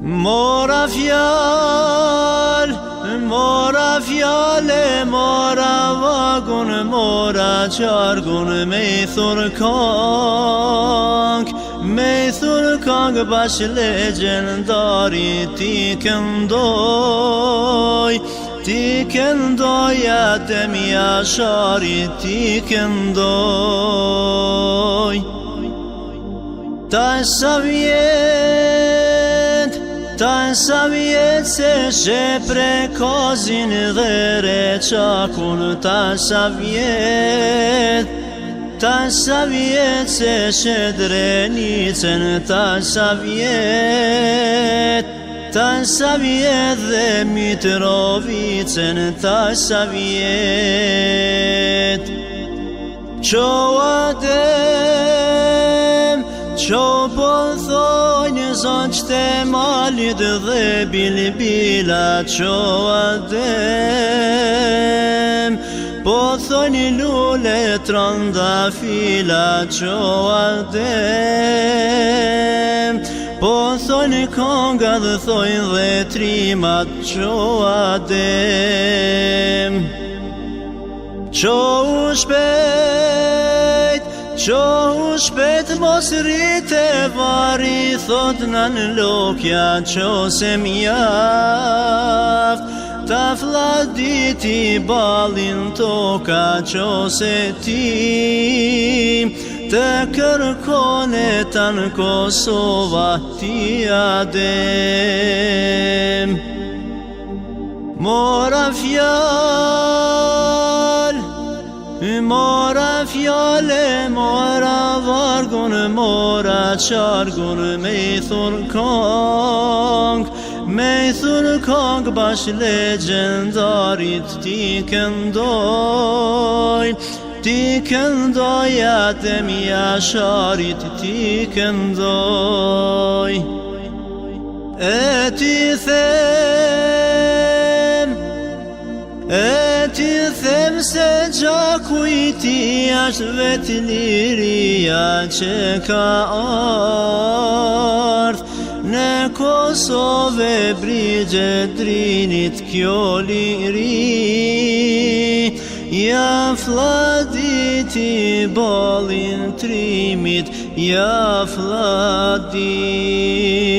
Mora fjall, mora fjall, mora vagun, mora qargun, me i thur kong, me i thur kong, bash legjen, dari ti këndoj, ti këndoj, atë mi ashari ti këndoj. Ta shavjet, Tan e sa vjetë se shë prekozin dhe reqakun Ta e sa vjetë Ta sa vjetë se shë drenicën Ta e sa vjetë Ta e sa vjetë dhe mitrovicën Ta sa vjetë Qo atem, qo po thot Kaj një zonë që te malit dhe bil bilat qo adem Po thoj lule të rënda fila qo adem Po thoj një konga dhe thoj dhe trimat qo adem Qo u shpet Qohu shpet mos rite vari Thot në në lokja qo se mjaft Ta fladiti i balin toka qo se tim Të kërkone të në Kosova ti adem Mora fjall Mora fjale, mora vargun, mora qargun, me i thur kong Me i thur kong, bash legendarit ti këndoj Ti këndoj, atem i asharit ti këndoj E ti the jo ku i ti liria qe ka ard ne Kosove brijje drinit kjo liri ja fladiti bolin trimit ja fladiti